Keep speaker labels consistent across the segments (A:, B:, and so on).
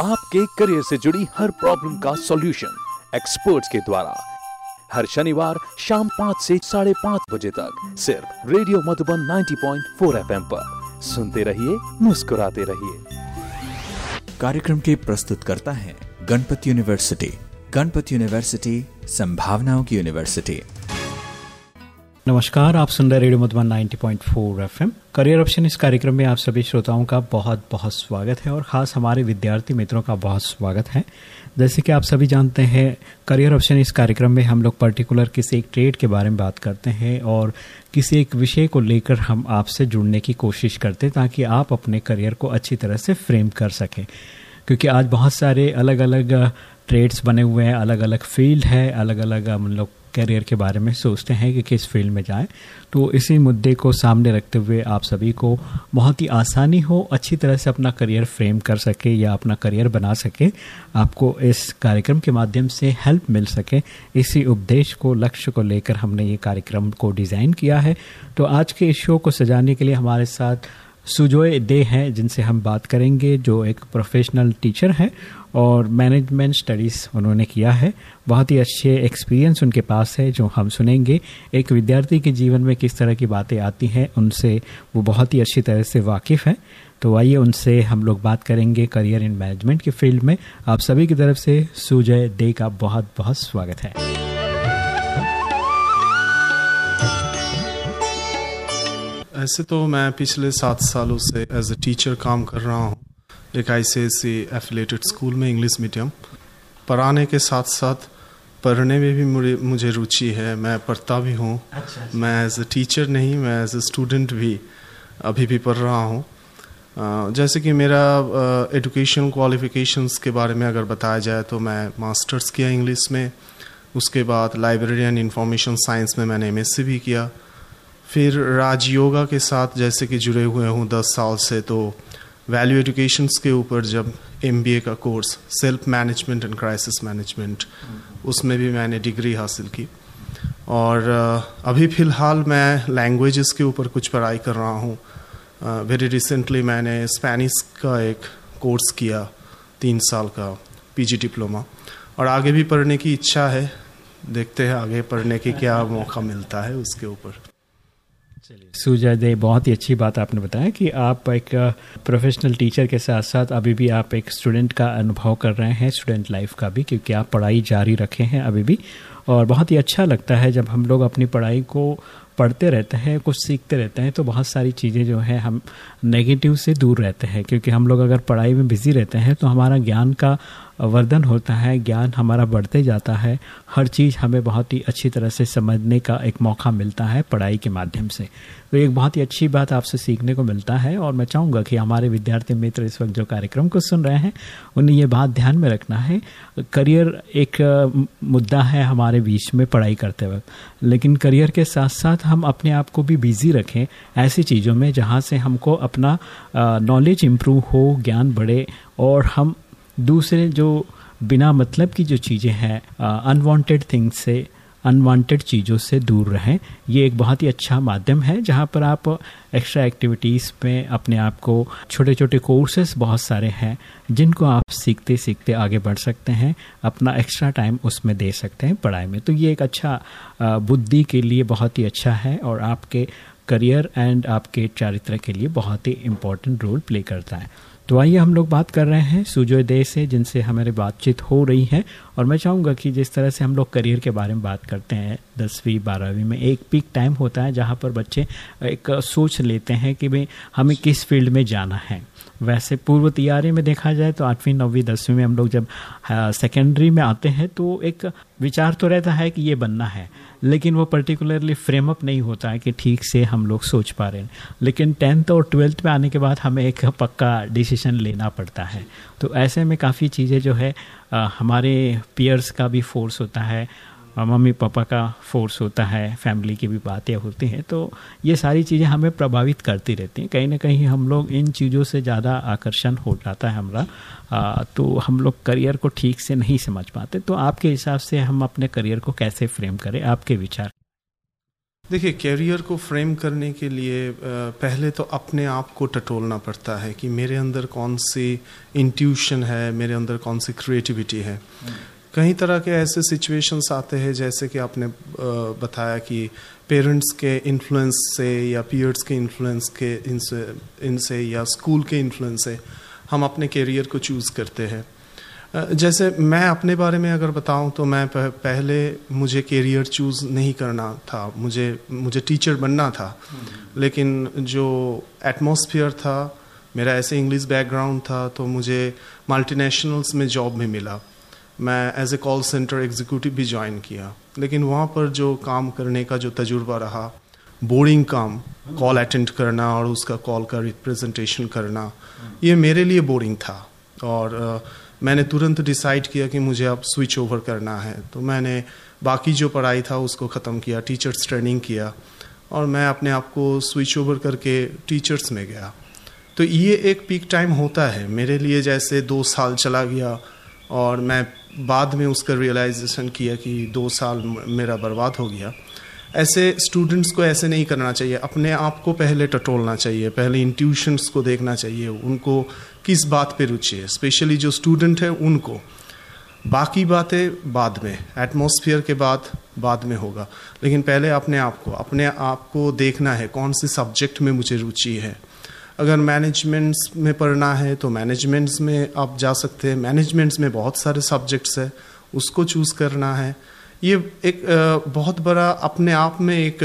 A: आपके करियर से जुड़ी हर प्रॉब्लम का सॉल्यूशन एक्सपर्ट्स के द्वारा हर शनिवार शाम पाँच से साढ़े पाँच बजे तक सिर्फ़ रेडियो मधुबन 90.4 एफएम पर। सुनते रहिए, मुस्कुराते रहिए।
B: कार्यक्रम के प्रस्तुतकर्ता हैं गणपति यूनिवर्सिटी गणपति यूनिवर्सिटी, संभावनाओं की यूनिवर्सिटी।
C: नमस्कार, आप सुन रहे radio Madhuban 90.4 FM. Career option इस कार्यक्रम में आप सभी श्रोताओं का बहुत बहुत स्वागत है और ख़ास हमारे विद्यार्थी मित्रों का बहुत स्वागत है। जैसे कि आप सभी जानते हैं, करियर ऑप्शन इस कार्यक्रम में हम लोग पर्टिकुलर किसी एक ट्रेड के बारे में बात करते हैं और किसी एक विषय को लेकर हम आपसे जुड़ने की कोशिश करते हैं ताकि आप अपने करियर को अच्छी तरह से फ्रेम कर सकें। क्योंकि आज बहुत सारे अलग अलग ट्रेड्स बने हुए हैं अलग अलग फ़ील्ड है अलग अलग हम लोग करियर के बारे में सोचते हैं कि किस फ़ील्ड में जाएँ। तो इसी मुद्दे को सामने रखते हुए आप सभी को बहुत ही आसानी हो अच्छी तरह से अपना करियर फ्रेम कर सके या अपना करियर बना सके। आपको इस कार्यक्रम के माध्यम से हेल्प मिल सके। इसी उपदेश को, लक्ष्य को लेकर हमने ये कार्यक्रम को डिज़ाइन किया है। तो आज के इस शो को सजाने के लिए हमारे साथ सुजोय दे हैं, जिनसे हम बात करेंगे, जो एक प्रोफेशनल टीचर हैं और मैनेजमेंट स्टडीज़ उन्होंने किया है। बहुत ही अच्छे एक्सपीरियंस उनके पास है, जो हम सुनेंगे। एक विद्यार्थी के जीवन में किस तरह की बातें आती हैं, उनसे वो बहुत ही अच्छी तरह से वाकिफ़ हैं। तो आइए उनसे हम लोग बात करेंगे करियर इन मैनेजमेंट के फ़ील्ड में। आप सभी की तरफ़ से सुजय दे का बहुत बहुत स्वागत है।
D: ऐसे तो मैं पिछले सात सालों से एज ए टीचर काम कर रहा हूँ एक I C S affiliated school में इंग्लिश मीडियम पढ़ाने के साथ साथ पढ़ने में भी मुझे मुझे रुचि है मैं पढ़ता भी हूँ। अच्छा, अच्छा। मैं एज ए टीचर नहीं मैं एज ए स्टूडेंट भी अभी भी पढ़ रहा हूँ। जैसे कि मेरा एजुकेशन क्वालिफिकेशंस के बारे में अगर बताया जाए तो मैं मास्टर्स किया इंग्लिश में। उसके बाद लाइब्रेरी एंड इंफॉर्मेशन साइंस में मैंने एमएससी भी किया। फिर राजयोगा के साथ जैसे कि जुड़े हुए हूँ दस साल से तो वैल्यू एजुकेशन के ऊपर जब एमबीए का course self management and crisis management उसमें भी मैंने डिग्री हासिल की। और अभी फ़िलहाल मैं लैंग्वेजेस के ऊपर कुछ पढ़ाई कर रहा हूँ। वेरी रिसेंटली मैंने स्पेनिश का एक कोर्स किया, तीन साल का पीजी डिप्लोमा और आगे भी पढ़ने की इच्छा है, देखते हैं आगे पढ़ने की क्या मौका मिलता है उसके ऊपर।
C: सुजय दे, बहुत ही अच्छी बात आपने बताया कि आप एक प्रोफेशनल टीचर के साथ साथ अभी भी आप एक स्टूडेंट का अनुभव कर रहे हैं स्टूडेंट लाइफ का भी, क्योंकि आप पढ़ाई जारी रखे हैं अभी भी। और बहुत ही अच्छा लगता है जब हम लोग अपनी पढ़ाई को पढ़ते रहते हैं, कुछ सीखते रहते हैं तो बहुत सारी चीज़ें जो है हम नेगेटिव से दूर रहते हैं। क्योंकि हम लोग अगर पढ़ाई में बिज़ी रहते हैं तो हमारा ज्ञान का वर्धन होता है, ज्ञान हमारा बढ़ते जाता है, हर चीज़ हमें बहुत ही अच्छी तरह से समझने का एक मौका मिलता है पढ़ाई के माध्यम से। तो एक बहुत ही अच्छी बात आपसे सीखने को मिलता है और मैं चाहूँगा कि हमारे विद्यार्थी मित्र इस वक्त जो कार्यक्रम को सुन रहे हैं, उन्हें ये बात ध्यान में रखना है। करियर एक मुद्दा है हमारे बीच में पढ़ाई करते वक्त। लेकिन करियर के साथ साथ हम अपने आप को भी बिज़ी रखें ऐसी चीज़ों में जहाँ से हमको अपना नॉलेज इम्प्रूव हो, ज्ञान बढ़े और हम दूसरे जो बिना मतलब की जो चीज़ें हैं अनवांटेड थिंग्स से अनवांटेड चीज़ों से दूर रहें, ये एक बहुत ही अच्छा माध्यम है, जहाँ पर आप एक्स्ट्रा एक्टिविटीज़ में अपने आप को छोटे छोटे कोर्सेस बहुत सारे हैं, जिनको आप सीखते सीखते आगे बढ़ सकते हैं, अपना एक्स्ट्रा टाइम उसमें दे सकते हैं पढ़ाई में। तो ये एक अच्छा बुद्धि के लिए बहुत ही अच्छा है और आपके करियर एंड आपके चारित्र के लिए बहुत ही इम्पोर्टेंट रोल प्ले करता है। तो आइए हम लोग बात कर रहे हैं सुजोय दे से, जिनसे हमारी बातचीत हो रही है। और मैं चाहूँगा कि जिस तरह से हम लोग करियर के बारे में बात करते हैं, दसवीं, बारहवीं में एक पीक टाइम होता है जहाँ पर बच्चे एक सोच लेते हैं कि भाई हमें किस फ़ील्ड में जाना है। वैसे पूर्व तैयारी में देखा जाए तो आठवीं नौवीं दसवीं में हम लोग जब सेकेंडरी में आते हैं तो एक विचार तो रहता है कि ये बनना है लेकिन वो पर्टिकुलरली फ्रेम अप नहीं होता है कि ठीक से हम लोग सोच पा रहे हैं। लेकिन टेंथ और ट्वेल्थ में आने के बाद हमें एक पक्का डिसीज़न लेना पड़ता है। तो ऐसे में काफ़ी चीज़ें जो है आ, हमारे पियर्स का भी फोर्स होता है मम्मी पापा का फोर्स होता है, फैमिली की भी बातें होती हैं तो ये सारी चीज़ें हमें प्रभावित करती रहती हैं। कहीं ना कहीं हम लोग इन चीज़ों से ज़्यादा आकर्षण हो जाता है हमारा तो हम लोग करियर को ठीक से नहीं समझ पाते। तो आपके हिसाब से हम अपने करियर को कैसे फ्रेम करें? आपके विचार।
D: देखिए, कैरियर को फ्रेम करने के लिए पहले तो अपने आप को टटोलना पड़ता है कि मेरे अंदर कौन सी इंट्यूशन है, मेरे अंदर कौन सी क्रिएटिविटी है। कई तरह के ऐसे सिचुएशंस आते हैं जैसे कि आपने बताया कि पेरेंट्स के इन्फ्लुएंस से या पीयर्स के इन्फ्लुएंस के इनसे इनसे या स्कूल के इन्फ्लुएंस से हम अपने करियर को चूज़ करते हैं। जैसे मैं अपने बारे में अगर बताऊँ तो मैं पहले मुझे करियर चूज़ नहीं करना था। मुझे मुझे टीचर बनना था। लेकिन जो एटमॉस्फेयर था, मेरा ऐसे इंग्लिश बैकग्राउंड था तो मुझे मल्टीनेशनल्स में जॉब भी मिला। मैं as a call center executive भी ज्वाइन किया। लेकिन वहाँ पर जो काम करने का जो तजुर्बा रहा बोरिंग काम कॉल अटेंड करना और उसका कॉल का रिप्रेजेंटेशन करना ये मेरे लिए बोरिंग था। और uh, मैंने तुरंत डिसाइड किया कि मुझे अब स्विच ओवर करना है। तो मैंने बाकी जो पढ़ाई था उसको ख़त्म किया टीचर्स ट्रेनिंग किया और मैं अपने आप को स्विच ओवर करके टीचर्स में गया। तो ये एक पीक टाइम होता है। मेरे लिए जैसे दो साल चला गया और मैं बाद में उसका रियलाइजेशन किया कि दो साल मेरा बर्बाद हो गया। ऐसे स्टूडेंट्स को ऐसे नहीं करना चाहिए। अपने आप को पहले टटोलना चाहिए, पहले इंट्यूशंस को देखना चाहिए, उनको किस बात पे रुचि है। स्पेशली जो स्टूडेंट है, उनको। बाकी बातें बाद में एटमॉस्फेयर के बाद बाद में होगा। लेकिन पहले अपने आप को, अपने आप को देखना है, कौन से सब्जेक्ट में मुझे रुचि है। अगर मैनेजमेंट्स में पढ़ना है तो मैनेजमेंट्स में आप जा सकते हैं। मैनेजमेंट्स में बहुत सारे सब्जेक्ट्स है, उसको चूज़ करना है। ये एक बहुत बड़ा अपने आप में एक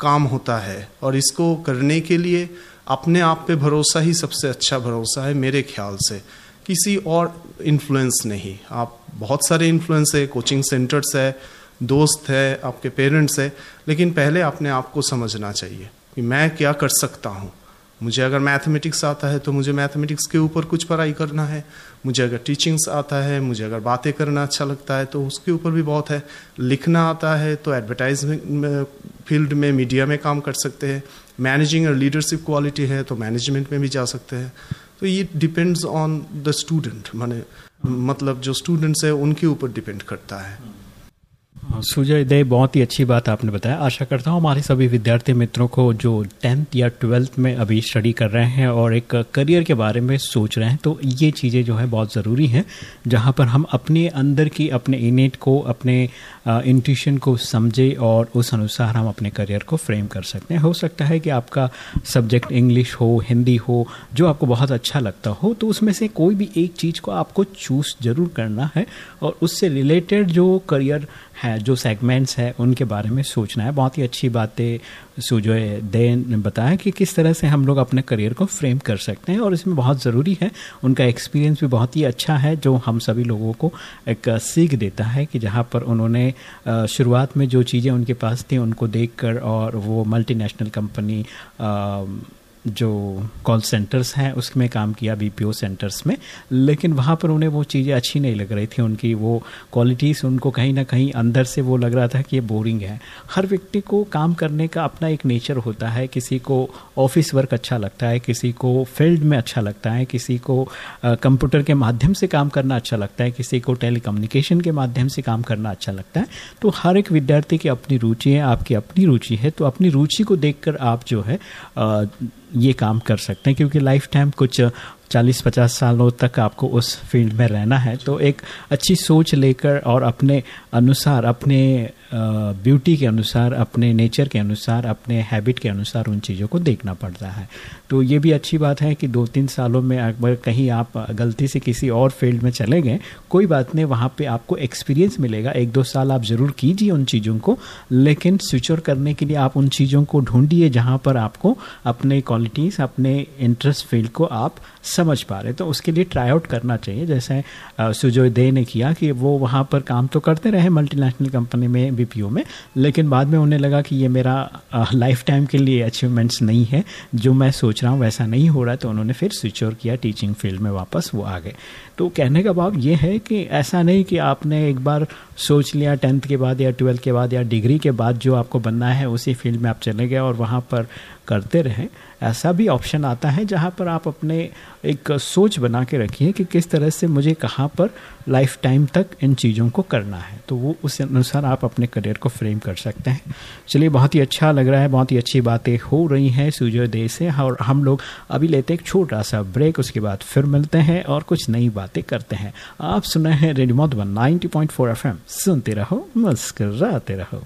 D: काम होता है। और इसको करने के लिए अपने आप पे भरोसा ही सबसे अच्छा भरोसा है, मेरे ख्याल से। किसी और इन्फ्लुएंस नहीं। आप बहुत सारे इन्फ्लुएंस है कोचिंग सेंटर्स है, दोस्त है, आपके पेरेंट्स है। लेकिन पहले अपने आप को समझना चाहिए कि मैं क्या कर सकता हूँ। मुझे अगर मैथमेटिक्स आता है तो मुझे मैथमेटिक्स के ऊपर कुछ पढ़ाई करना है। मुझे अगर टीचिंग्स आता है, मुझे अगर बातें करना अच्छा लगता है तो उसके ऊपर भी बहुत है। लिखना आता है तो एडवर्टाइजमेंट फ़ील्ड में मीडिया में काम कर सकते हैं। मैनेजिंग और लीडरशिप क्वालिटी है तो मैनेजमेंट में भी जा सकते हैं। तो ये डिपेंड्स ऑन द स्टूडेंट माने मतलब जो स्टूडेंट्स है उनके ऊपर डिपेंड करता है।
C: सुजय दे, बहुत ही अच्छी बात आपने बताया। आशा करता हूँ हमारे सभी विद्यार्थी मित्रों को जो टेंथ या ट्वेल्थ में अभी स्टडी कर रहे हैं और एक करियर के बारे में सोच रहे हैं तो ये चीज़ें जो है बहुत ज़रूरी हैं, जहाँ पर हम अपने अंदर की, अपने इनेट को, अपने इंट्यूशन को समझे और उस अनुसार हम अपने करियर को फ्रेम कर सकते हैं। हो सकता है कि आपका सब्जेक्ट इंग्लिश हो हिंदी हो, जो आपको बहुत अच्छा लगता हो तो उसमें से कोई भी एक चीज़ को आपको चूज़ ज़रूर करना है और उससे रिलेटेड जो करियर है, जो सेगमेंट्स है, उनके बारे में सोचना है। बहुत ही अच्छी बातें सुजय दे ने बताया कि किस तरह से हम लोग अपने करियर को फ्रेम कर सकते हैं और इसमें बहुत ज़रूरी है। उनका एक्सपीरियंस भी बहुत ही अच्छा है, जो हम सभी लोगों को एक सीख देता है कि जहाँ पर उन्होंने शुरुआत में जो चीज़ें उनके पास थी, उनको देखकर और वो मल्टीनेशनल कंपनी जो कॉल सेंटर्स हैं, उसमें काम किया बीपीओ सेंटर्स में, लेकिन वहाँ पर उन्हें वो चीज़ें अच्छी नहीं लग रही थी, उनकी वो क्वालिटीज़ उनको कहीं ना कहीं अंदर से वो लग रहा था कि ये बोरिंग है। हर व्यक्ति को काम करने का अपना एक नेचर होता है, किसी को ऑफ़िस वर्क अच्छा लगता है, किसी को फ़ील्ड में अच्छा लगता है, किसी को कंप्यूटर के माध्यम से काम करना अच्छा लगता है, किसी को टेली के माध्यम से काम करना अच्छा लगता है। तो हर एक विद्यार्थी की अपनी रुचि है, आपकी अपनी रुचि है तो अपनी रुचि को देख आप जो है ये काम कर सकते हैं, क्योंकि लाइफ टाइम कुछ चालीस पचास सालों तक आपको उस फ़ील्ड में रहना है। तो एक अच्छी सोच लेकर और अपने अनुसार, अपने ब्यूटी के अनुसार, अपने नेचर के अनुसार, अपने हैबिट के अनुसार उन चीज़ों को देखना पड़ता है। तो ये भी अच्छी बात है कि दो तीन सालों में अगर कहीं आप गलती से किसी और फ़ील्ड में चले गए, कोई बात नहीं, वहाँ पे आपको एक्सपीरियंस मिलेगा। एक दो साल आप ज़रूर कीजिए उन चीज़ों को, लेकिन स्विच करने के लिए आप उन चीज़ों को ढूंढिए जहाँ पर आपको अपने क्वालिटीज़ अपने इंटरेस्ट फ़ील्ड को आप समझ पा रहे तो उसके लिए ट्राई आउट करना चाहिए। जैसे सुजोय दे ने किया कि वो वहाँ पर काम तो करते रहे मल्टीनेशनल कंपनी में बीपीओ में, लेकिन बाद में उन्हें लगा कि ये मेरा लाइफ टाइम के लिए अचीवमेंट्स नहीं है। जो मैं सोच रहा हूँ वैसा नहीं हो रहा तो उन्होंने फिर स्विच ओवर किया टीचिंग फ़ील्ड में वापस वो आ गए। तो कहने का भाव ये है कि ऐसा नहीं कि आपने एक बार सोच लिया टेंथ के बाद या ट्वेल्थ के बाद या डिग्री के बाद जो आपको बनना है, उसी फ़ील्ड में आप चले गए और वहाँ पर करते रहें। ऐसा भी ऑप्शन आता है जहाँ पर आप अपने एक सोच बना के रखिए कि किस तरह से मुझे कहाँ पर लाइफ टाइम तक इन चीज़ों को करना है। तो वो उस अनुसार आप अपने करियर को फ्रेम कर सकते हैं। चलिए, बहुत ही अच्छा लग रहा है, बहुत ही अच्छी बातें हो रही हैं सूर्योदय से और हम लोग अभी लेते एक छोटा सा ब्रेक उसके बाद फिर मिलते हैं और कुछ नई बातें करते हैं। आप सुना है रेडियो मधुबन नाइनटी पॉइंट सुनते रहो, मुस्कराते रहो।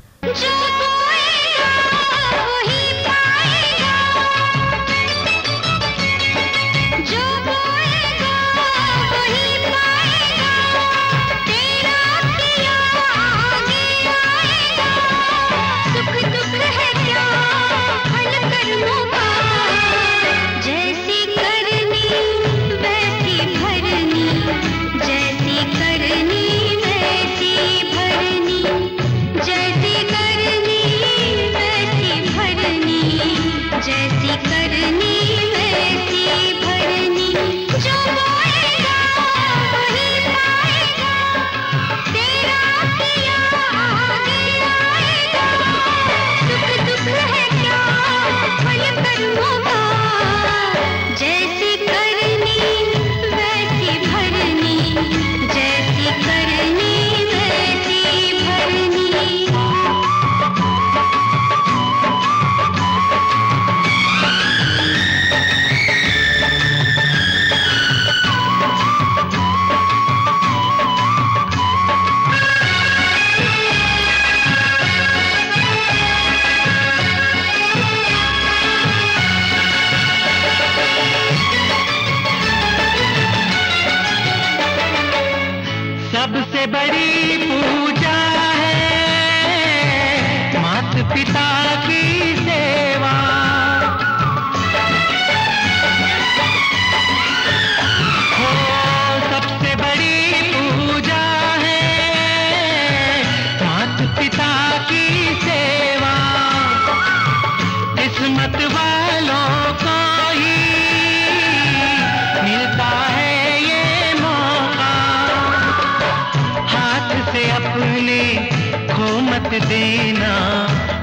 E: देना,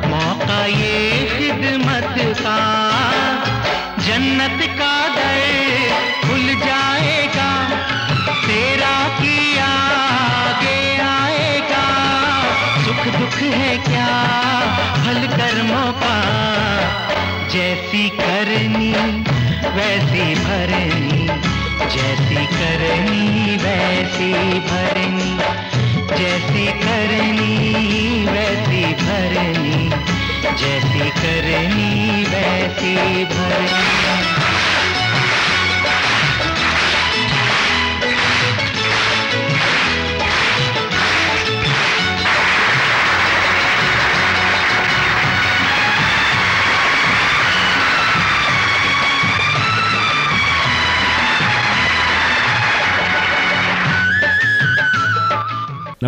E: मौका ये खिदमत का। जन्नत का दर खुल जाएगा, तेरा किया आगे आएगा। सुख दुख है क्या फल कर्मों का? जैसी करनी वैसी भरनी, जैसी करनी वैसी भरनी, जैसी करनी भरनी जैसी करनी वैसी भरनी।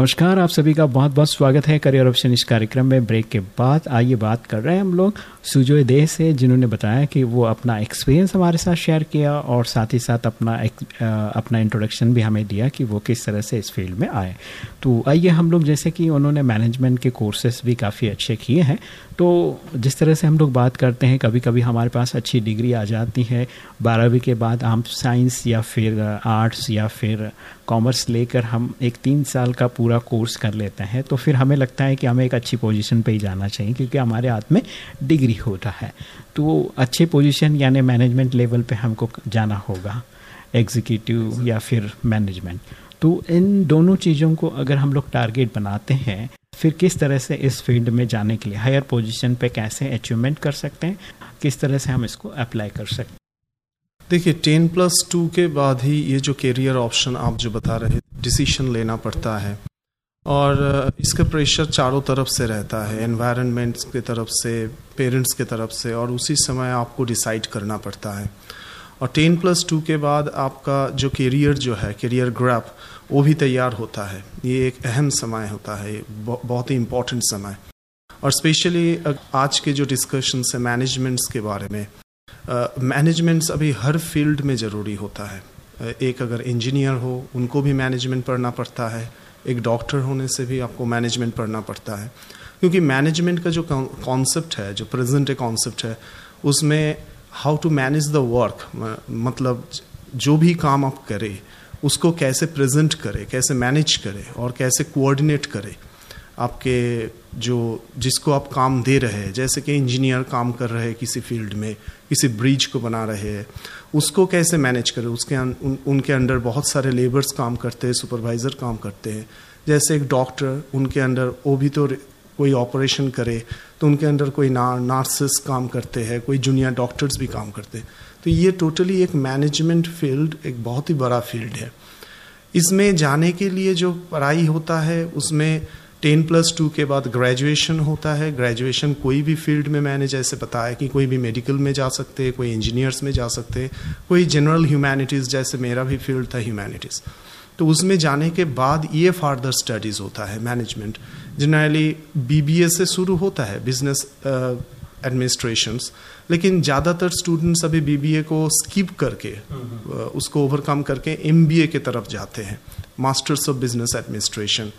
C: नमस्कार आप सभी का बहुत बहुत स्वागत है करियर ऑप्शन इस कार्यक्रम में। ब्रेक के बाद आइए बात कर रहे हैं हम लोग सुजोय देह से जिन्होंने बताया कि वो अपना एक्सपीरियंस हमारे साथ शेयर किया और साथ ही साथ अपना एक, अपना इंट्रोडक्शन भी हमें दिया कि वो किस तरह से इस फ़ील्ड में आए। तो आइए हम लोग जैसे कि उन्होंने मैनेजमेंट के कोर्सेस भी काफ़ी अच्छे किए हैं तो जिस तरह से हम लोग बात करते हैं कभी कभी हमारे पास अच्छी डिग्री आ जाती है। बारहवीं के बाद हम साइंस या फिर आर्ट्स या फिर कॉमर्स लेकर हम एक तीन साल का पूरा कोर्स कर लेते हैं तो फिर हमें लगता है कि हमें एक अच्छी पोजीशन पे ही जाना चाहिए, क्योंकि हमारे हाथ में डिग्री होता है। तो अच्छे पोजीशन यानी मैनेजमेंट लेवल पे हमको जाना होगा, एग्जीक्यूटिव या फिर मैनेजमेंट। तो इन दोनों चीज़ों को अगर हम लोग टारगेट बनाते हैं फिर किस तरह से इस फ़ील्ड में जाने के लिए हायर पोजीशन पे कैसे अचीवमेंट कर सकते हैं, किस तरह से हम इसको अप्लाई कर सकते हैं?
D: देखिए टेन प्लस टू के बाद ही ये जो करियर ऑप्शन आप जो बता रहे डिसीशन लेना पड़ता है। और इसका प्रेशर चारों तरफ़ से रहता है एनवायरनमेंट की तरफ़ से पेरेंट्स की तरफ़ से, और उसी समय आपको डिसाइड करना पड़ता है। और टेन प्लस टू के बाद आपका जो करियर जो है करियर ग्राफ वो भी तैयार होता है। ये एक अहम समय होता है बहुत ही इम्पोर्टेंट समय। और स्पेशली आज के जो डिस्कशन है मैनेजमेंट्स के बारे में मैनेजमेंट्स अभी हर फ़ील्ड में ज़रूरी होता है। एक अगर इंजीनियर हो, उनको भी मैनेजमेंट पढ़ना पड़ता है। एक डॉक्टर होने से भी आपको मैनेजमेंट पढ़ना पड़ता है। क्योंकि मैनेजमेंट का जो कॉन्सेप्ट है, जो प्रेजेंट कॉन्सेप्ट है, उसमें how to manage the work मतलब जो भी काम आप करें उसको कैसे प्रेजेंट करें कैसे मैनेज करें और कैसे कोऑर्डिनेट करे आपके जो जिसको आप काम दे रहे हैं जैसे कि इंजीनियर काम कर रहे हैं किसी फ़ील्ड में किसी ब्रिज को बना रहे हैं उसको कैसे मैनेज करें? उसके उन, उनके अंडर बहुत सारे लेबर्स काम करते हैं सुपरवाइज़र काम करते हैं। जैसे एक डॉक्टर उनके अंडर वो भी तो कोई ऑपरेशन करे तो उनके अंडर कोई ना नार्सिस काम करते हैं कोई जूनियर डॉक्टर्स भी काम करते हैं। तो ये टोटली एक मैनेजमेंट फ़ील्ड एक बहुत ही बड़ा फ़ील्ड है। इसमें जाने के लिए जो पढ़ाई होता है, उसमें टेन प्लस टू के बाद ग्रेजुएशन होता है। ग्रेजुएशन कोई भी फ़ील्ड में मैंने जैसे बताया कि कोई भी मेडिकल में जा सकते हैं कोई इंजीनियर्स में जा सकते हैं कोई जनरल ह्यूमैनिटीज़ जैसे मेरा भी फ़ील्ड था ह्यूमैनिटीज़ तो उसमें जाने के बाद ये फार्दर स्टडीज़ होता है मैनेजमेंट जनरली बीबीए से शुरू होता है बिज़नेस एडमिनिस्ट्रेशंस लेकिन ज़्यादातर स्टूडेंट्स अभी BBA को स्किप करके उसको ओवरकम करके MBA के तरफ़ जाते हैं मास्टर्स ऑफ़ बिज़नेस एडमिनिस्ट्रेशन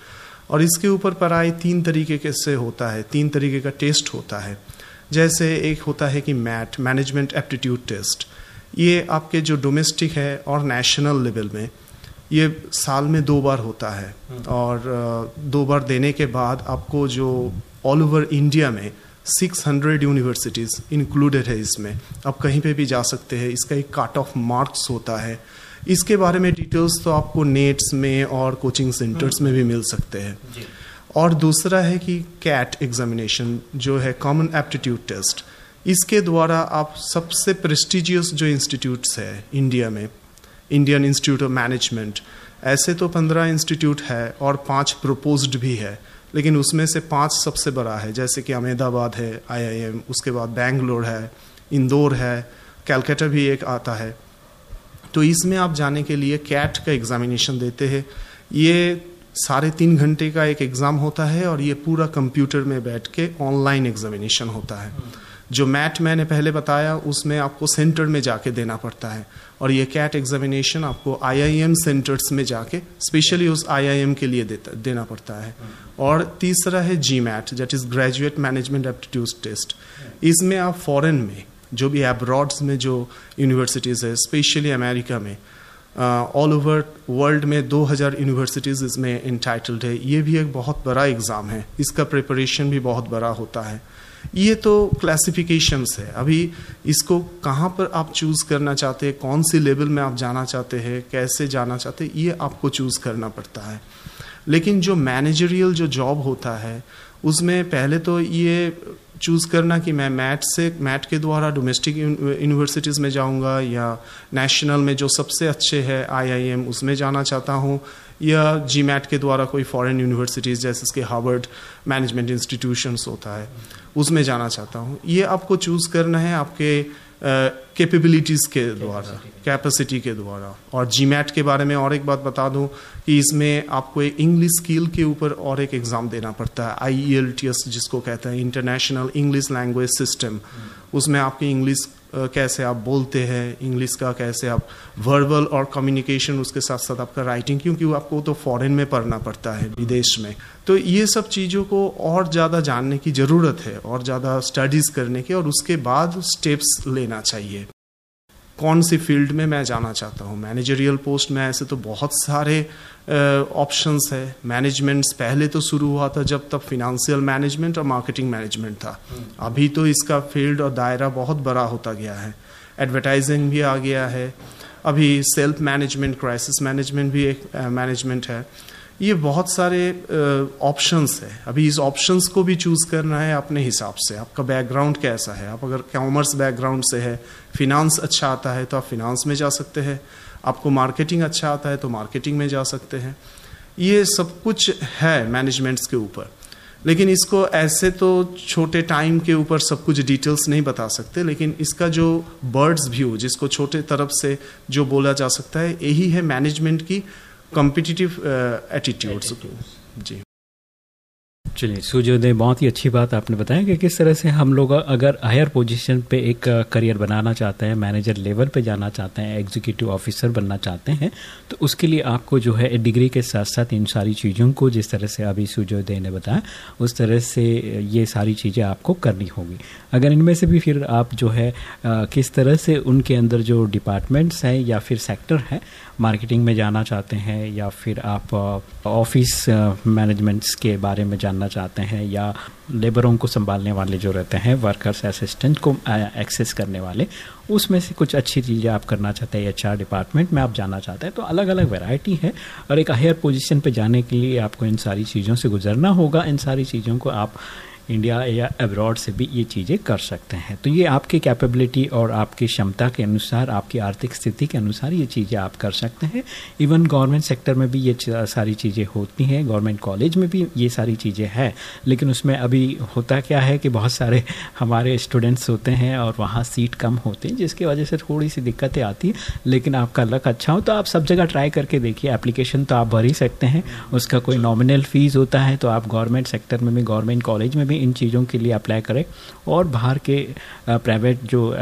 D: और इसके ऊपर पढ़ाई तीन तरीके के से होता है, तीन तरीके का टेस्ट होता है। जैसे एक होता है कि मैट मैनेजमेंट एप्टीट्यूड टेस्ट ये आपके जो डोमेस्टिक है और नेशनल लेवल में, ये साल में दो बार होता है। और दो बार देने के बाद आपको जो ऑल ओवर इंडिया में 600 यूनिवर्सिटीज़ इंक्लूडेड है इसमें। आप कहीं पे भी जा सकते हैं इसका एक काट ऑफ़ मार्क्स होता है। इसके बारे में डिटेल्स तो आपको नेट्स में और कोचिंग सेंटर्स में भी मिल सकते हैं। और दूसरा है कि कैट एग्जामिनेशन जो है कॉमन एप्टीट्यूड टेस्ट इसके द्वारा आप सबसे प्रेस्टिजियस जो इंस्टीट्यूट्स है इंडिया में इंडियन इंस्टीट्यूट ऑफ़ मैनेजमेंट ऐसे तो पंद्रह इंस्टीट्यूट है और पाँच प्रपोज्ड भी है। लेकिन उसमें से पाँच सबसे बड़ा है, जैसे कि अहमदाबाद है आईआईएम उसके बाद बेंगलोर है, इंदौर है, कैलकाटा भी एक आता है। तो इसमें आप जाने के लिए कैट का एग्जामिनेशन देते हैं। ये साढ़े तीन घंटे का एक एग्ज़ाम होता है और ये पूरा कंप्यूटर में बैठ के ऑनलाइन एग्जामिनेशन होता है। जो मैट मैंने पहले बताया, उसमें आपको सेंटर में जाके देना पड़ता है। और ये कैट एग्जामिनेशन आपको आईआईएम सेंटर्स में जाके, स्पेशली उस आईआईएम के लिए देता, देना पड़ता है। और तीसरा है G MAT that is graduate management aptitude test इसमें आप फॉरेन में, जो भी एब्रॉड्स में जो यूनिवर्सिटीज़ है स्पेशली अमेरिका में ऑल ओवर वर्ल्ड में 2000 यूनिवर्सिटीज़ इसमें इंटाइटल्ड है। ये भी एक बहुत बड़ा एग्ज़ाम है। इसका प्रिपरेशन भी बहुत बड़ा होता है। ये तो क्लासिफिकेशंस है। अभी इसको कहाँ पर आप चूज़ करना चाहते हैं, कौन सी लेवल में आप जाना चाहते हैं, कैसे जाना चाहते हैं, ये आपको चूज़ करना पड़ता है। लेकिन जो मैनेजरियल जो जॉब होता है, उसमें पहले तो ये चूज़ करना कि मैं मैट से, मैट के द्वारा डोमेस्टिक यूनिवर्सिटीज़ में जाऊँगा या नेशनल में जो सबसे अच्छे है आईआईएम उसमें जाना चाहता हूँ। या जी के द्वारा कोई फॉरेन यूनिवर्सिटीज़ जैसे इसके हार्वर्ड मैनेजमेंट इंस्टीट्यूशंस होता है उसमें जाना चाहता हूँ। ये आपको चूज़ करना है आपके कैपेबिलिटीज़ uh, के द्वारा कैपेसिटी के द्वारा। और जी के बारे में और एक बात बता दूँ कि इसमें आपको एक इंग्लिश स्किल के ऊपर और एक एग्ज़ाम देना पड़ता है आई जिसको कहते हैं इंटरनेशनल इंग्लिश लैंग्वेज सिस्टम उसमें आपकी इंग्लिश कैसे आप बोलते हैं इंग्लिश का कैसे आप वर्बल और कम्युनिकेशन उसके साथ साथ आपका राइटिंग क्योंकि आपको तो फॉरेन में पढ़ना पड़ता है, विदेश में। तो ये सब चीज़ों को और ज़्यादा जानने की ज़रूरत है और ज़्यादा स्टडीज़ करने की और उसके बाद स्टेप्स लेना चाहिए। कौन सी फ़ील्ड में मैं जाना चाहता हूँ? मैनेजरियल पोस्ट में ऐसे तो बहुत सारे ऑप्शंस है। मैनेजमेंट्स पहले तो शुरू हुआ था जब तब फिनेंशियल मैनेजमेंट और मार्केटिंग मैनेजमेंट था। अभी तो इसका फ़ील्ड और दायरा बहुत बड़ा होता गया है। एडवर्टाइजिंग भी आ गया है। अभी सेल्फ मैनेजमेंट क्राइसिस मैनेजमेंट भी एक मैनेजमेंट है। ये बहुत सारे ऑप्शंस है। अभी इस ऑप्शंस को भी चूज़ करना है अपने हिसाब से। आपका बैकग्राउंड कैसा है? आप अगर कॉमर्स बैकग्राउंड से है फिनांस अच्छा आता है तो आप फिनांस में जा सकते हैं। आपको मार्केटिंग अच्छा आता है तो मार्केटिंग में जा सकते हैं। ये सब कुछ है मैनेजमेंट्स के ऊपर। लेकिन इसको ऐसे तो छोटे टाइम के ऊपर सब कुछ डिटेल्स नहीं बता सकते, लेकिन इसका जो बर्ड्स व्यू जिसको छोटे तरफ़ से जो बोला जा सकता है, यही है मैनेजमेंट की कॉम्पिटिटिव एटीट्यूड्स जी।
C: चलिए, सूर्योदय, बहुत ही अच्छी बात आपने बताया कि किस तरह से हम लोग अगर हायर पोजीशन पे एक करियर बनाना चाहते हैं मैनेजर लेवल पे जाना चाहते हैं एग्जीक्यूटिव ऑफिसर बनना चाहते हैं तो उसके लिए आपको जो है डिग्री के साथ साथ इन सारी चीज़ों को जिस तरह से अभी सूर्योदय ने बताया, उस तरह से ये सारी चीज़ें आपको करनी होगी। अगर इनमें से भी फिर आप जो है किस तरह से उनके अंदर जो डिपार्टमेंट्स हैं या फिर सेक्टर है मार्केटिंग में जाना चाहते हैं या फिर आप ऑफ़िस मैनेजमेंट्स के बारे में जानना चाहते हैं या लेबरों को संभालने वाले जो रहते हैं वर्कर्स असिस्टेंट को एक्सेस करने वाले, उसमें से कुछ अच्छी चीज़ें आप करना चाहते हैं एचआर डिपार्टमेंट में आप जाना चाहते हैं तो अलग अलग वेराइटी है और एक हायर पोजिशन पर जाने के लिए आपको इन सारी चीज़ों से गुजरना होगा। इन सारी चीज़ों को आप इंडिया या अब्रॉड से भी ये चीज़ें कर सकते हैं। तो ये आपकी कैपेबिलिटी और आपकी क्षमता के अनुसार, आपकी आर्थिक स्थिति के अनुसार ये चीज़ें आप कर सकते हैं। इवन गवर्नमेंट सेक्टर में भी ये सारी चीज़ें होती हैं गवर्नमेंट कॉलेज में भी ये सारी चीज़ें हैं। लेकिन उसमें अभी होता क्या है कि बहुत सारे हमारे स्टूडेंट्स होते हैं और वहाँ सीट कम होते हैं, जिसकी वजह से थोड़ी सी दिक्कतें आती लेकिन आपका लक अच्छा हो तो आप सब जगह ट्राई करके देखिए एप्लीकेशन तो आप भर ही सकते हैं। उसका कोई नॉमिनल फ़ीस होता है तो आप गवर्नमेंट सेक्टर में भी गवर्नमेंट कॉलेज में भी इन चीज़ों के लिए अप्लाई करें और बाहर के प्राइवेट जो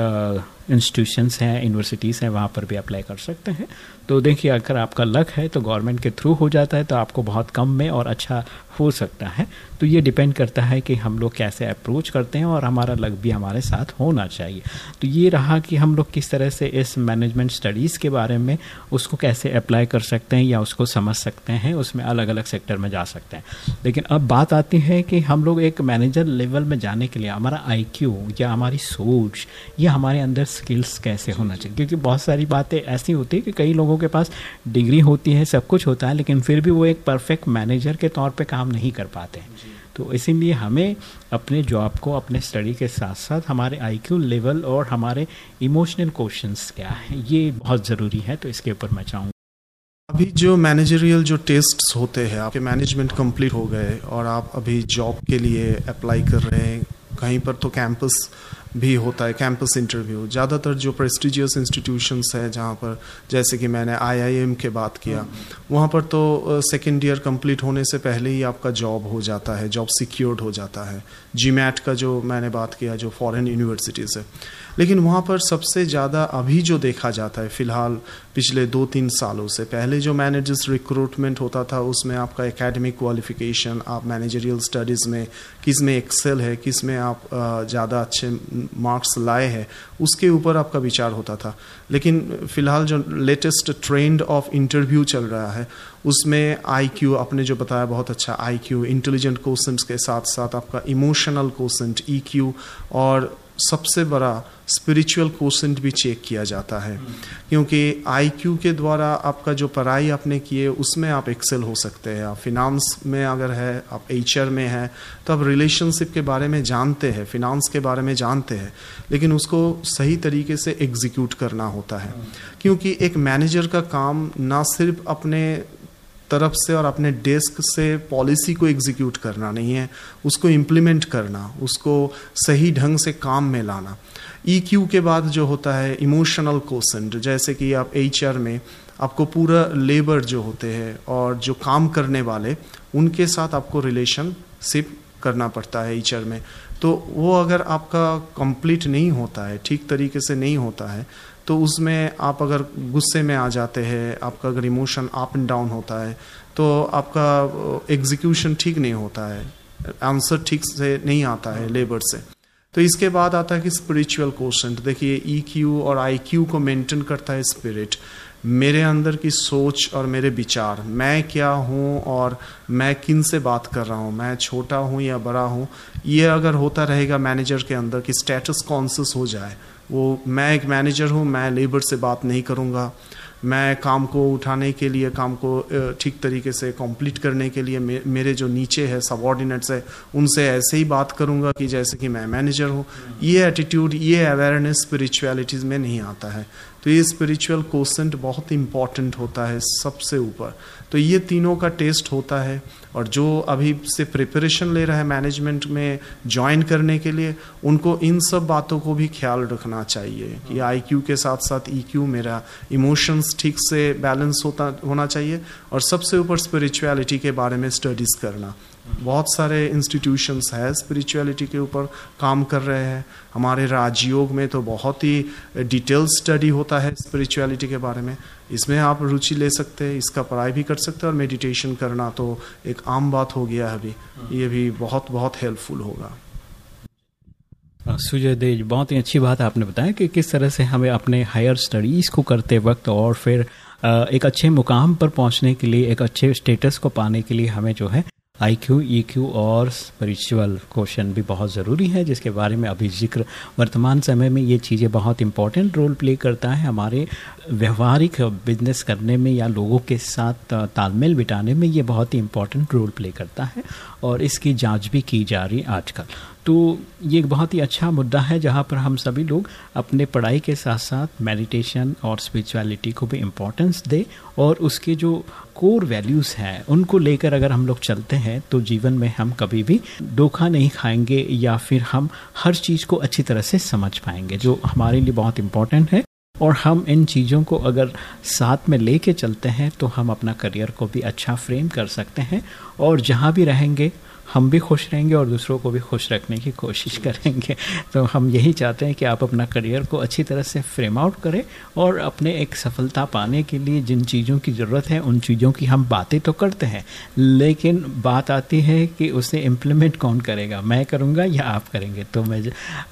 C: इंस्टीट्यूशंस हैं यूनिवर्सिटीज़ हैं, वहाँ पर भी अप्लाई कर सकते हैं। तो देखिए, अगर आपका लक है तो गवर्नमेंट के थ्रू हो जाता है तो आपको बहुत कम में और अच्छा हो सकता है। तो ये डिपेंड करता है कि हम लोग कैसे अप्रोच करते हैं और हमारा लक भी हमारे साथ होना चाहिए। तो ये रहा कि हम लोग किस तरह से इस मैनेजमेंट स्टडीज़ के बारे में उसको कैसे अप्लाई कर सकते हैं या उसको समझ सकते हैं, उसमें अलग अलग सेक्टर में जा सकते हैं। लेकिन अब बात आती है कि हम लोग एक मैनेजर लेवल में जाने के लिए हमारा आईक्यू या हमारी सोच या हमारे अंदर स्किल्स कैसे होना चाहिए? क्योंकि बहुत सारी बातें ऐसी होती है कि कई लोगों के पास डिग्री होती है सब कुछ होता है लेकिन फिर भी वो एक परफेक्ट मैनेजर के तौर पे काम नहीं कर पाते हैं। तो इसीलिए हमें अपने जॉब को अपने स्टडी के साथ साथ हमारे आईक्यू लेवल और हमारे इमोशनल क्वेश्चंस क्या है ये बहुत ज़रूरी है तो इसके ऊपर मैं चाहूँगा
D: अभी जो मैनेजरियल जो टेस्ट्स होते हैं आपके मैनेजमेंट कंप्लीट हो गए और आप अभी जॉब के लिए अप्लाई कर रहे हैं कहीं पर तो कैंपस भी होता है कैंपस इंटरव्यू ज़्यादातर जो प्रेस्टिजियस इंस्टीट्यूशंस हैं जहाँ पर, जैसे कि मैंने आईआईएम के बात किया, वहाँ पर तो सेकेंड ईयर कंप्लीट होने से पहले ही आपका जॉब हो जाता है जॉब सिक्योर्ड हो जाता है। जी का जो मैंने बात किया, जो फॉरेन यूनिवर्सिटीज़ है। लेकिन वहाँ पर सबसे ज़्यादा अभी जो देखा जाता है, फ़िलहाल पिछले दो तीन सालों से, पहले जो मैनेजर्स रिक्रूटमेंट होता था, उसमें आपका एकेडमिक क्वालिफिकेशन आप मैनेजरियल स्टडीज़ में किसमें एक्सेल है, किसमें आप ज़्यादा अच्छे मार्क्स लाए हैं, उसके ऊपर आपका विचार होता था। लेकिन फ़िलहाल जो लेटेस्ट ट्रेंड ऑफ़ इंटरव्यू चल रहा है, उसमें आई क्यू आपने जो बताया बहुत अच्छा आई क्यू इंटेलिजेंट क्वेश्चन के साथ साथ आपका इमोशनल क्वेश्चन क्यू और सबसे बड़ा स्पिरिचुअल क्वेश्चन भी चेक किया जाता है। क्योंकि आईक्यू के द्वारा आपका जो पढ़ाई आपने किए उसमें आप एक्सेल हो सकते हैं। आप फिनांस में अगर है, आप एचआर में है तो आप रिलेशनशिप के बारे में जानते हैं फिनांस के बारे में जानते हैं। लेकिन उसको सही तरीके से एग्जीक्यूट करना होता है। क्योंकि एक मैनेजर का काम ना सिर्फ़ अपने तरफ़ से और अपने डेस्क से पॉलिसी को एग्जीक्यूट करना नहीं है, उसको इम्प्लीमेंट करना, उसको सही ढंग से काम में लाना। ई e के बाद जो होता है इमोशनल क्वेश्चन जैसे कि आप एचआर में आपको पूरा लेबर जो होते हैं और जो काम करने वाले, उनके साथ आपको रिलेशनशिप करना पड़ता है एचआर में। तो वो अगर आपका कंप्लीट नहीं होता है, ठीक तरीके से नहीं होता है तो उसमें आप अगर गुस्से में आ जाते हैं, आपका अगर इमोशन अप एंड डाउन होता है तो आपका एग्जीक्यूशन ठीक नहीं होता है। आंसर ठीक से नहीं आता है लेबर से। तो इसके बाद आता है कि स्पिरिचुअल क्वेश्चन देखिए ई e क्यू और आई क्यू को मेंटेन करता है स्पिरिट मेरे अंदर की सोच और मेरे विचार, मैं क्या हूँ और मैं किन से बात कर रहा हूँ? मैं छोटा हूँ या बड़ा हूँ? ये अगर होता रहेगा मैनेजर के अंदर कि स्टेटस कॉन्सियस हो जाए वो मैं एक मैनेजर हूँ मैं लेबर से बात नहीं करूँगा। मैं काम को उठाने के लिए काम को ठीक तरीके से कंप्लीट करने के लिए मे, मेरे जो नीचे है सबॉर्डिनेट्स है उनसे ऐसे ही बात करूँगा कि जैसे कि मैं मैनेजर हूँ। ये एटीट्यूड ये अवेयरनेस स्पिरिचुअलिटीज़ में नहीं आता है। तो ये स्पिरिचुअल कोसेंट बहुत इंपॉर्टेंट होता है सबसे ऊपर। तो ये तीनों का टेस्ट होता है और जो अभी से प्रिपरेशन ले रहा है मैनेजमेंट में ज्वाइन करने के लिए उनको इन सब बातों को भी ख्याल रखना चाहिए कि आईक्यू के साथ साथ ईक्यू मेरा इमोशंस ठीक से बैलेंस होता होना चाहिए और सबसे ऊपर स्पिरिचुअलिटी के बारे में स्टडीज़ करना। बहुत सारे इंस्टीट्यूशंस है स्पिरिचुअलिटी के ऊपर काम कर रहे हैं। हमारे राजयोग में तो बहुत ही डिटेल स्टडी होता है स्पिरिचुअलिटी के बारे में। इसमें आप रुचि ले सकते हैं, इसका पढ़ाई भी कर सकते हैं और मेडिटेशन करना तो एक आम बात हो गया है अभी। ये भी बहुत बहुत हेल्पफुल होगा।
C: सुजय देज बहुत ही अच्छी बात आपने बताया कि किस तरह से हमें अपने हायर स्टडीज़ को करते वक्त और फिर एक अच्छे मुकाम पर पहुँचने के लिए, एक अच्छे स्टेटस को पाने के लिए हमें जो है आई क्यू ई क्यू और स्परिचुअल क्वेश्चन भी बहुत ज़रूरी है, जिसके बारे में अभी ज़िक्र वर्तमान समय में ये चीज़ें बहुत इंपॉर्टेंट रोल प्ले करता है हमारे व्यवहारिक बिज़नेस करने में या लोगों के साथ तालमेल बिठाने में ये बहुत ही इम्पोर्टेंट रोल प्ले करता है और इसकी जाँच भी की जा रही आजकल। तो ये एक बहुत ही अच्छा मुद्दा है जहाँ पर हम सभी लोग अपने पढ़ाई के साथ साथ मेडिटेशन और स्पिरिचुअलिटी को भी इम्पोर्टेंस दे और उसके जो कोर वैल्यूज़ हैं, उनको लेकर अगर हम लोग चलते हैं तो जीवन में हम कभी भी धोखा नहीं खाएँगे या फिर हम हर चीज़ को अच्छी तरह से समझ पाएँगे, जो हमारे लिए बहुत इम्पोर्टेंट है। और हम इन चीज़ों को अगर साथ में लेके चलते हैं तो हम अपना करियर को भी अच्छा फ्रेम कर सकते हैं और जहाँ भी रहेंगे हम भी खुश रहेंगे और दूसरों को भी खुश रखने की कोशिश करेंगे। तो हम यही चाहते हैं कि आप अपना करियर को अच्छी तरह से फ्रेम आउट करें और अपने एक सफलता पाने के लिए जिन चीज़ों की ज़रूरत है उन चीज़ों की हम बातें तो करते हैं लेकिन बात आती है कि उसे इम्प्लीमेंट कौन करेगा? मैं करूँगा या आप करेंगे? तो मैं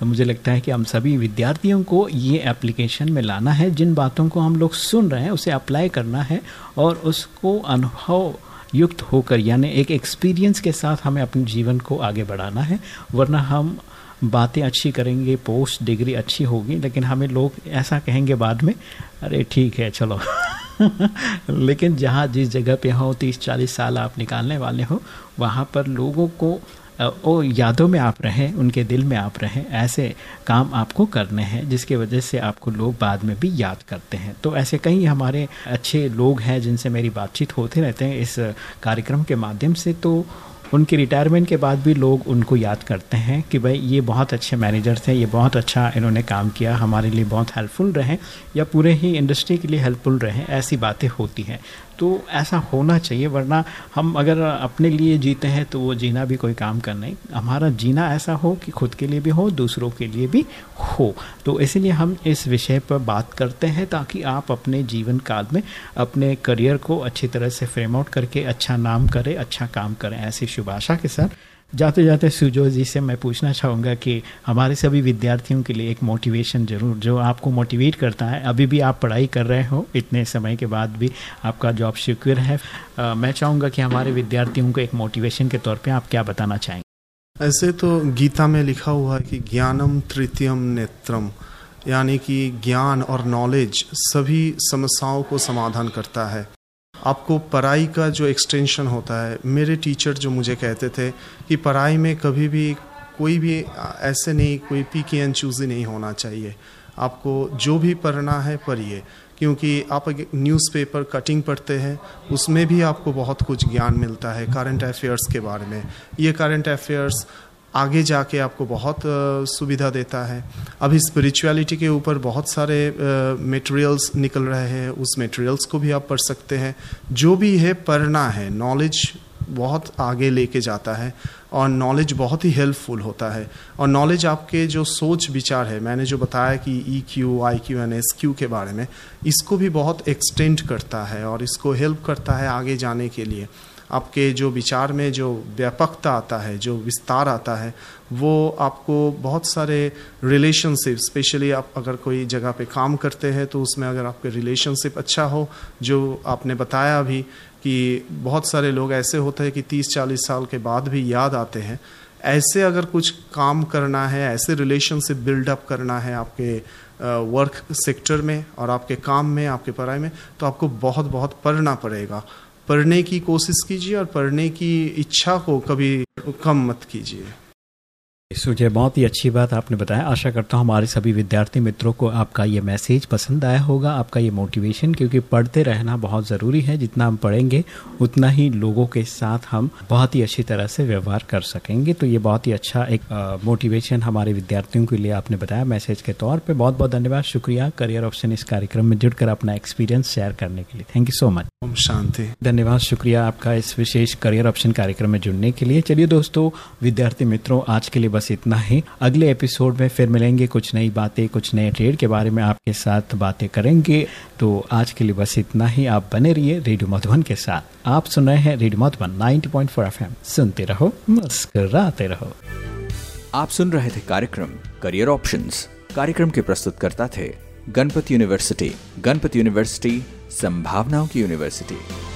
C: मुझे लगता है कि हम सभी विद्यार्थियों को ये एप्लीकेशन में लाना है। जिन बातों को हम लोग सुन रहे हैं उसे अप्लाई करना है और उसको अनुभव युक्त होकर, यानी एक एक्सपीरियंस के साथ हमें अपने जीवन को आगे बढ़ाना है, वरना हम बातें अच्छी करेंगे पोस्ट डिग्री अच्छी होगी, लेकिन हमें लोग ऐसा कहेंगे बाद में, अरे ठीक है, चलो। लेकिन जहाँ जिस जगह पे हो, तीस चालीस साल आप निकालने वाले हो, वहाँ पर लोगों को वो यादों में आप रहें, उनके दिल में आप रहें, ऐसे काम आपको करने हैं, जिसके वजह से आपको लोग बाद में भी याद करते हैं। तो ऐसे कई हमारे अच्छे लोग हैं, जिनसे मेरी बातचीत होते रहते हैं इस कार्यक्रम के माध्यम से तो उनके रिटायरमेंट के बाद भी लोग उनको याद करते हैं कि भाई, ये बहुत अच्छे मैनेजर थे, ये बहुत अच्छा इन्होंने काम किया, हमारे लिए बहुत हेल्पफुल रहे, या पूरे ही इंडस्ट्री के लिए हेल्पफुल रहे, ऐसी बातें होती हैं। तो ऐसा होना चाहिए, वरना हम अगर अपने लिए जीते हैं तो वो जीना भी कोई काम कर नहीं। हमारा जीना ऐसा हो कि खुद के लिए भी हो, दूसरों के लिए भी हो। तो इसलिए हम इस विषय पर बात करते हैं ताकि आप अपने जीवन काल में अपने करियर को अच्छी तरह से फ्रेम आउट करके अच्छा नाम करें अच्छा काम करें, ऐसी शुभ आशा के साथ। जाते जाते सुजो जी से मैं पूछना चाहूँगा कि हमारे सभी विद्यार्थियों के लिए एक मोटिवेशन ज़रूर जो आपको मोटिवेट करता है। अभी भी आप पढ़ाई कर रहे हो इतने समय के बाद भी आपका जॉब सिक्योर है। आ, मैं चाहूँगा कि हमारे विद्यार्थियों को एक मोटिवेशन के तौर पर आप क्या बताना चाहेंगे?
D: ऐसे तो गीता में लिखा हुआ है कि ज्ञानम तृतीयम नेत्रम यानी कि ज्ञान और नॉलेज सभी समस्याओं को समाधान करता है। आपको पढ़ाई का जो एक्सटेंशन होता है, मेरे टीचर जो मुझे कहते थे कि पढ़ाई में कभी भी कोई भी ऐसे नहीं, कोई पी के एन चूज़ी नहीं होना चाहिए। आपको जो भी पढ़ना है, पढ़िए। क्योंकि आप न्यूज़पेपर कटिंग पढ़ते हैं, उसमें भी आपको बहुत कुछ ज्ञान मिलता है करंट अफेयर्स के बारे में। ये करंट अफेयर्स आगे जाके आपको बहुत सुविधा देता है। अभी स्पिरिचुअलिटी के ऊपर बहुत सारे मटेरियल्स निकल रहे हैं। उस मटेरियल्स को भी आप पढ़ सकते हैं। जो भी है, पढ़ना है। नॉलेज बहुत आगे लेके जाता है और नॉलेज बहुत ही हेल्पफुल होता है। और नॉलेज आपके जो सोच विचार है, मैंने जो बताया कि E Q I Q N S Q के बारे में, इसको भी बहुत एक्सटेंड करता है और इसको हेल्प करता है आगे जाने के लिए। आपके जो विचार में जो व्यापकता आता है, जो विस्तार आता है, वो आपको बहुत सारे रिलेशनशिप स्पेशली आप अगर कोई जगह पे काम करते हैं तो उसमें अगर आपके रिलेशनशिप अच्छा हो, जो आपने बताया अभी कि बहुत सारे लोग ऐसे होते हैं कि 30-40 साल के बाद भी याद आते हैं। ऐसे अगर कुछ काम करना है, ऐसे रिलेशनशिप बिल्डअप करना है आपके वर्क सेक्टर में और आपके काम में, आपके पढ़ाई में तो आपको बहुत बहुत पढ़ना पड़ेगा। पढ़ने की कोशिश कीजिए और पढ़ने की इच्छा को कभी कम मत कीजिए।
C: सुजय बहुत ही अच्छी बात आपने बताया। आशा करता हूँ हमारे सभी विद्यार्थी मित्रों को आपका ये मैसेज पसंद आया होगा आपका ये मोटिवेशन क्योंकि पढ़ते रहना बहुत ज़रूरी है। जितना हम पढ़ेंगे उतना ही लोगों के साथ हम बहुत ही अच्छी तरह से व्यवहार कर सकेंगे। तो ये बहुत ही अच्छा एक मोटिवेशन हमारे विद्यार्थियों के लिए आपने बताया मैसेज के तौर पर बहुत बहुत धन्यवाद। शुक्रिया करियर ऑप्शन इस कार्यक्रम में जुड़कर अपना एक्सपीरियंस शेयर करने के लिए। Thank you so much
D: Om Shanti.
C: धन्यवाद। शुक्रिया आपका इस विशेष करियर ऑप्शन कार्यक्रम में जुड़ने के लिए। चलिए दोस्तों विद्यार्थी मित्रों आज के लिए बस इतना ही। अगले एपिसोड में फिर मिलेंगे कुछ नई बातें, कुछ नए ट्रेड के बारे में आपके साथ बातें करेंगे। तो आज के लिए बस इतना ही। आप बने रहिए रेडियो मधुबन के साथ। आप सुन रहे हैं रेडियो मधुबन 90.4 एफएम। सुनते रहो, मुस्कराते रहो।
B: आप सुन रहे थे कार्यक्रम करियर ऑप्शन कार्यक्रम के प्रस्तुतकर्ता थे गणपति यूनिवर्सिटी गणपति यूनिवर्सिटी, संभावनाओं की यूनिवर्सिटी।